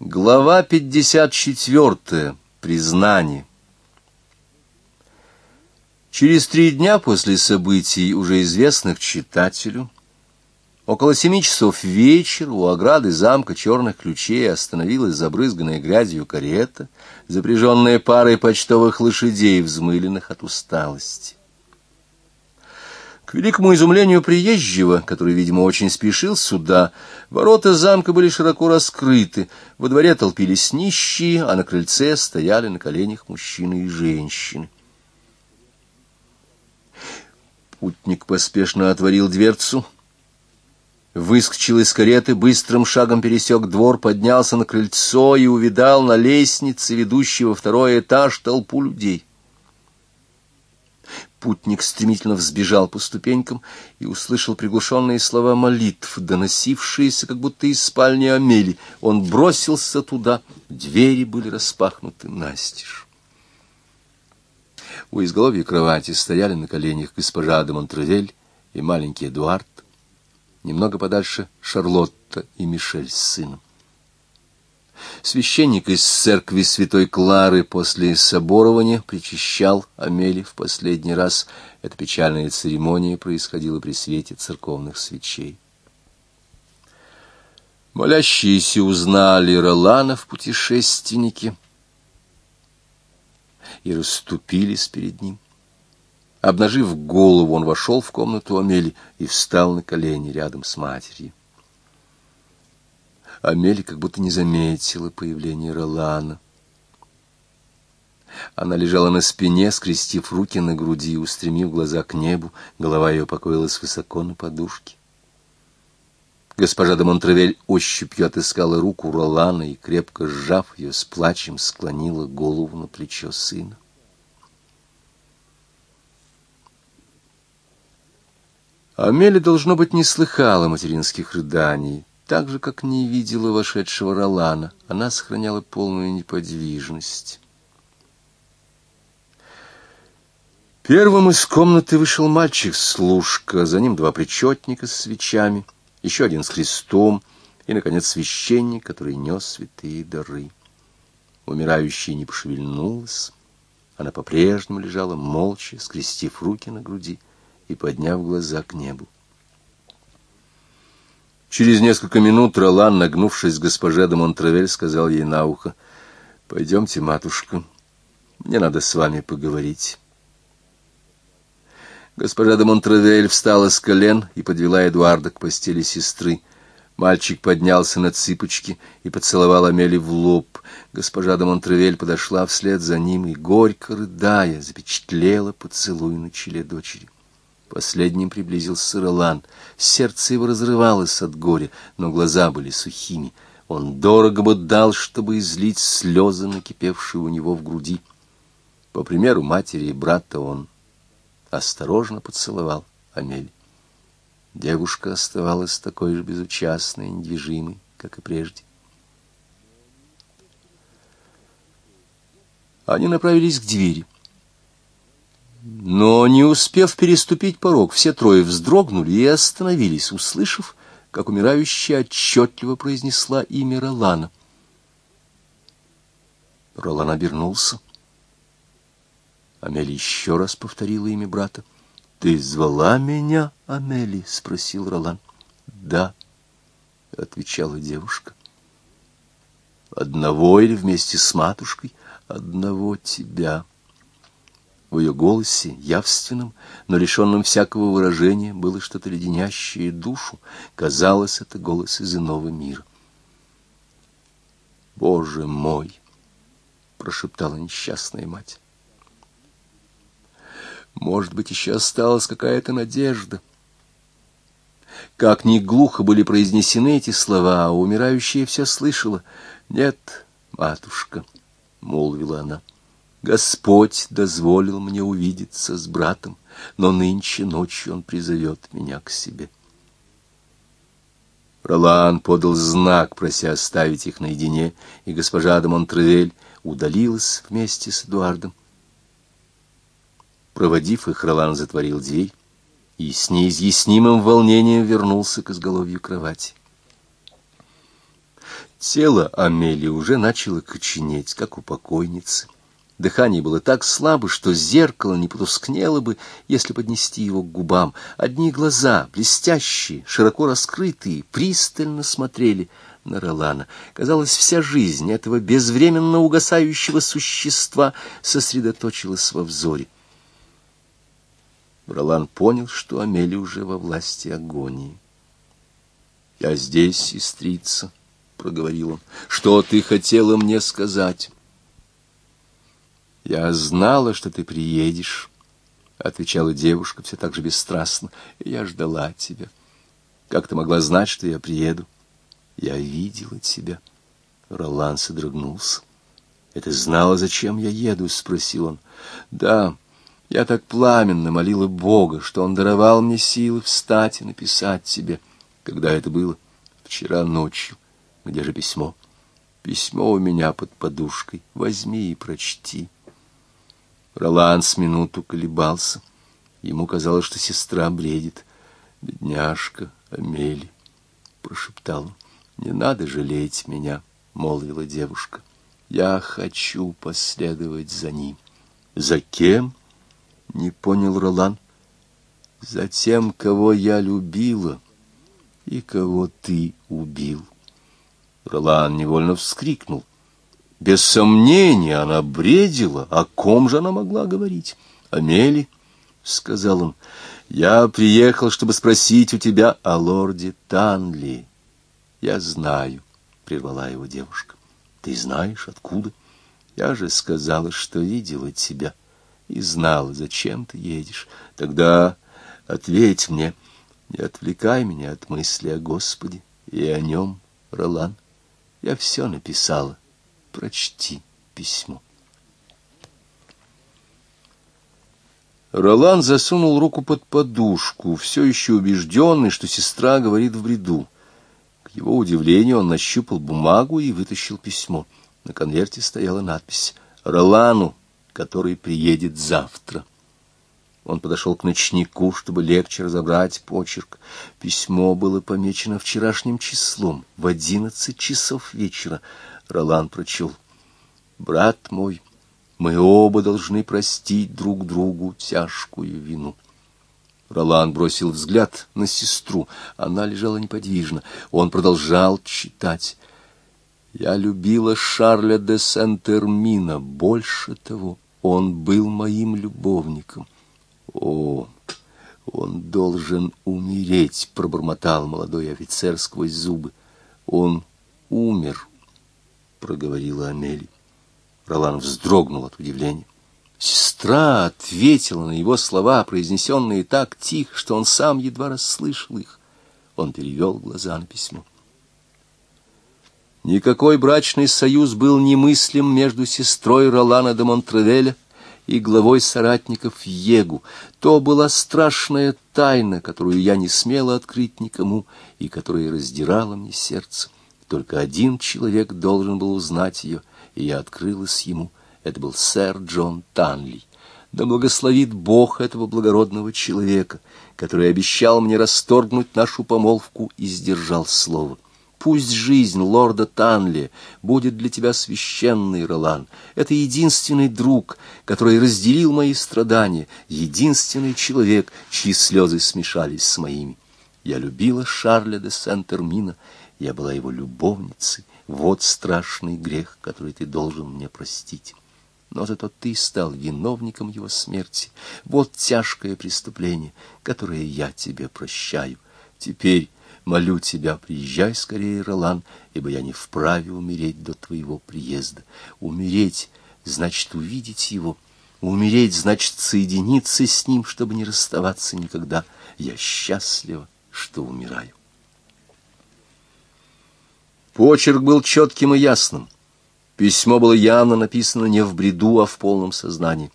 Глава 54. Признание. Через три дня после событий, уже известных читателю, около семи часов вечера у ограды замка черных ключей остановилась забрызганная грязью карета, запряженная парой почтовых лошадей, взмыленных от усталости. К великому изумлению приезжего, который, видимо, очень спешил сюда, ворота замка были широко раскрыты, во дворе толпились нищие, а на крыльце стояли на коленях мужчины и женщины. Путник поспешно отворил дверцу, выскочил из кареты, быстрым шагом пересек двор, поднялся на крыльцо и увидал на лестнице, ведущей во второй этаж, толпу людей. Путник стремительно взбежал по ступенькам и услышал приглушенные слова молитв, доносившиеся как будто из спальни Амели. Он бросился туда, двери были распахнуты настежь. У изголовья кровати стояли на коленях госпожа де Монтревель и маленький Эдуард, немного подальше Шарлотта и Мишель с сыном. Священник из церкви святой Клары после соборования причащал Амели в последний раз. Эта печальная церемония происходила при свете церковных свечей. Молящиеся узнали Ролана в путешественнике и расступились перед ним. Обнажив голову, он вошел в комнату Амели и встал на колени рядом с матерью. Амели как будто не заметила появления Ролана. Она лежала на спине, скрестив руки на груди, устремив глаза к небу, голова ее покоилась высоко на подушке. Госпожа де Монтревель ощупью отыскала руку Ролана и, крепко сжав ее, с плачем склонила голову на плечо сына. Амели, должно быть, не слыхала материнских рыданий, так же, как не видела вошедшего Ролана, она сохраняла полную неподвижность. Первым из комнаты вышел мальчик-служка, за ним два причетника с свечами, еще один с крестом и, наконец, священник, который нес святые дары. Умирающая не пошевельнулась, она по-прежнему лежала молча, скрестив руки на груди и подняв глаза к небу. Через несколько минут Ролан, нагнувшись к госпоже де Монтравель, сказал ей на ухо, «Пойдемте, матушка, мне надо с вами поговорить». Госпожа де Монтравель встала с колен и подвела Эдуарда к постели сестры. Мальчик поднялся на цыпочки и поцеловал Амели в лоб. Госпожа де Монтравель подошла вслед за ним и, горько рыдая, запечатлела поцелуй на челе дочери. Последним приблизился Ролан. Сердце его разрывалось от горя, но глаза были сухими. Он дорого бы дал, чтобы излить слезы, накипевшие у него в груди. По примеру матери и брата он осторожно поцеловал Амель. Девушка оставалась такой же безучастной недвижимой, как и прежде. Они направились к двери. Но, не успев переступить порог, все трое вздрогнули и остановились, услышав, как умирающая отчетливо произнесла имя Ролана. Ролан обернулся. Амели еще раз повторила имя брата. — Ты звала меня, Амели? — спросил Ролан. — Да, — отвечала девушка. — Одного или вместе с матушкой? — Одного тебя. — в ее голосе, явственном, но лишенном всякого выражения, было что-то леденящее душу. Казалось, это голос из иного мира. «Боже мой!» — прошептала несчастная мать. «Может быть, еще осталась какая-то надежда». Как ни глухо были произнесены эти слова, а умирающая все слышала. «Нет, матушка», — молвила она, — Господь дозволил мне увидеться с братом, но нынче ночью он призовет меня к себе. Ролан подал знак, прося оставить их наедине, и госпожа де Монтревель удалилась вместе с Эдуардом. Проводив их, Ролан затворил дверь и с неизъяснимым волнением вернулся к изголовью кровати. Тело Амелии уже начало коченеть, как у покойницы. Дыхание было так слабо, что зеркало не потускнело бы, если поднести его к губам. Одни глаза, блестящие, широко раскрытые, пристально смотрели на Ролана. Казалось, вся жизнь этого безвременно угасающего существа сосредоточилась во взоре. Ролан понял, что Амелия уже во власти агонии. «Я здесь, сестрица», проговорил он. Что ты хотела мне сказать? Я знала, что ты приедешь, отвечала девушка все так же бесстрастно. Я ждала тебя. Как ты могла знать, что я приеду? Я видела тебя. Ролан содрогнулся. Это знала, зачем я еду, спросил он. Да, я так пламенно молила Бога, что он даровал мне силы встать и написать тебе, когда это было вчера ночью. Где же письмо? Письмо у меня под подушкой. Возьми и прочти. Ролан с минуту колебался. Ему казалось, что сестра бредит. «Бедняжка Амели», — прошептал он. «Не надо жалеть меня», — молвила девушка. «Я хочу последовать за ним». «За кем?» — не понял Ролан. «За тем, кого я любила и кого ты убил». Ролан невольно вскрикнул. Без сомнения, она бредила. О ком же она могла говорить? О Мели, — сказал он. Я приехал, чтобы спросить у тебя о лорде Танли. Я знаю, — прервала его девушка. Ты знаешь, откуда? Я же сказала, что видела тебя и знала, зачем ты едешь. Тогда ответь мне, не отвлекай меня от мысли о Господе и о нем, Ролан. Я все написала. Прочти письмо. Ролан засунул руку под подушку, все еще убежденный, что сестра говорит в бреду. К его удивлению он нащупал бумагу и вытащил письмо. На конверте стояла надпись «Ролану, который приедет завтра». Он подошел к ночнику, чтобы легче разобрать почерк. Письмо было помечено вчерашним числом, в одиннадцать часов вечера. Ролан прочел. «Брат мой, мы оба должны простить друг другу тяжкую вину». Ролан бросил взгляд на сестру. Она лежала неподвижно. Он продолжал читать. «Я любила Шарля де Сент-Эрмина. Больше того, он был моим любовником». О, он должен умереть, пробормотал молодой офицер сквозь зубы. Он умер, проговорила Амели. Ролан вздрогнул от удивления. Сестра ответила на его слова, произнесенные так тихо, что он сам едва расслышал их. Он перевел глаза на письмо. Никакой брачный союз был немыслим между сестрой Ролана де Монтревеля и главой соратников Егу. То была страшная тайна, которую я не смела открыть никому и которая раздирала мне сердце. Только один человек должен был узнать ее, и я открылась ему. Это был сэр Джон Танли. Да благословит Бог этого благородного человека, который обещал мне расторгнуть нашу помолвку и сдержал слово. Пусть жизнь лорда Танли будет для тебя священной, Ролан. Это единственный друг, который разделил мои страдания, единственный человек, чьи слезы смешались с моими. Я любила Шарля де Сент-Эрмина, я была его любовницей. Вот страшный грех, который ты должен мне простить. Но зато ты стал виновником его смерти. Вот тяжкое преступление, которое я тебе прощаю. Теперь Молю тебя, приезжай скорее, Ролан, ибо я не вправе умереть до твоего приезда. Умереть значит увидеть его. Умереть значит соединиться с ним, чтобы не расставаться никогда. Я счастлива, что умираю. Почерк был четким и ясным. Письмо было явно написано не в бреду, а в полном сознании.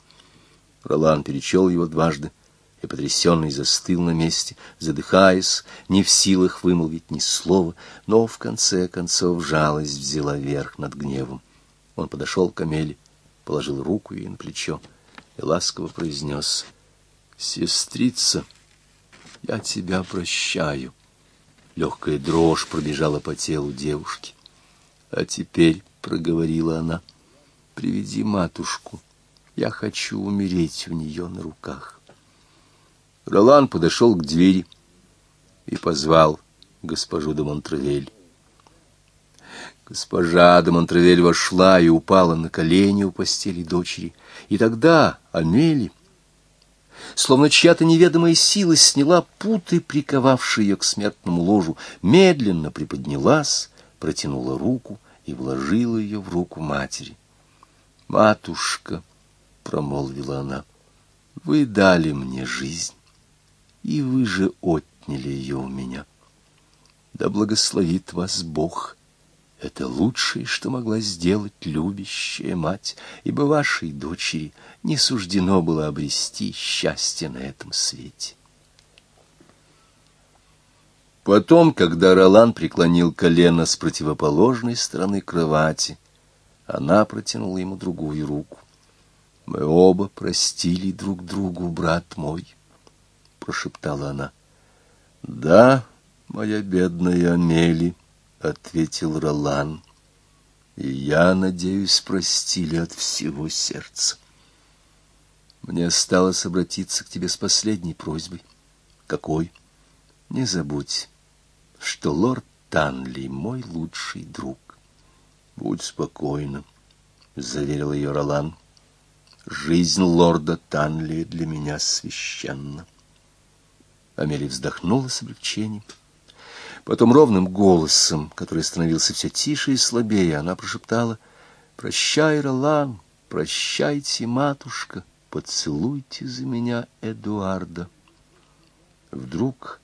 Ролан перечел его дважды и потрясенный застыл на месте, задыхаясь, не в силах вымолвить ни слова, но в конце концов жалость взяла верх над гневом. Он подошел к Амеле, положил руку ей на плечо и ласково произнес «Сестрица, я тебя прощаю». Легкая дрожь пробежала по телу девушки. А теперь, — проговорила она, — приведи матушку. Я хочу умереть у нее на руках. Ролан подошел к двери и позвал госпожу де Монтревель. Госпожа де Монтревель вошла и упала на колени у постели дочери. И тогда Амели, словно чья-то неведомая сила, сняла путы, приковавшие ее к смертному ложу, медленно приподнялась, протянула руку и вложила ее в руку матери. «Матушка», — промолвила она, — «вы дали мне жизнь, и вы же отняли ее у меня. Да благословит вас Бог». Это лучшее, что могла сделать любящая мать, ибо вашей дочери не суждено было обрести счастье на этом свете. Потом, когда Ролан преклонил колено с противоположной стороны кровати, она протянула ему другую руку. «Мы оба простили друг другу, брат мой», — прошептала она. «Да, моя бедная Амели», — ответил Ролан, — «и я, надеюсь, простили от всего сердца. Мне осталось обратиться к тебе с последней просьбой. Какой? Не забудь, что лорд Танли мой лучший друг. Будь спокойна, — заверил ее Ролан. Жизнь лорда Танли для меня священна. Амелия вздохнула с облегчением. Потом ровным голосом, который становился все тише и слабее, она прошептала, «Прощай, Ролан, прощайте, матушка, поцелуйте за меня Эдуарда». Вдруг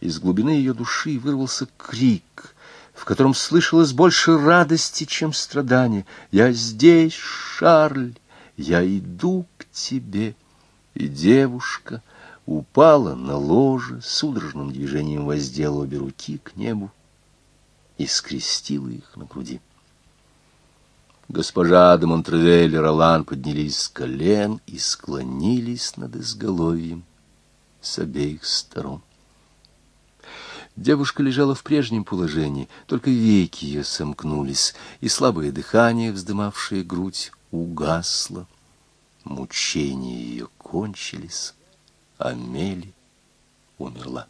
из глубины ее души вырвался крик, в котором слышалось больше радости, чем страдания. «Я здесь, Шарль, я иду к тебе!» И девушка упала на ложе, судорожным движением воздела обе руки к небу и скрестила их на груди. Госпожа де Монтревель и Ролан поднялись с колен и склонились над изголовьем с обеих сторон. Девушка лежала в прежнем положении, только веки ее сомкнулись, и слабое дыхание, вздымавшее грудь, угасло. Мучения ее кончились, а Мели умерла.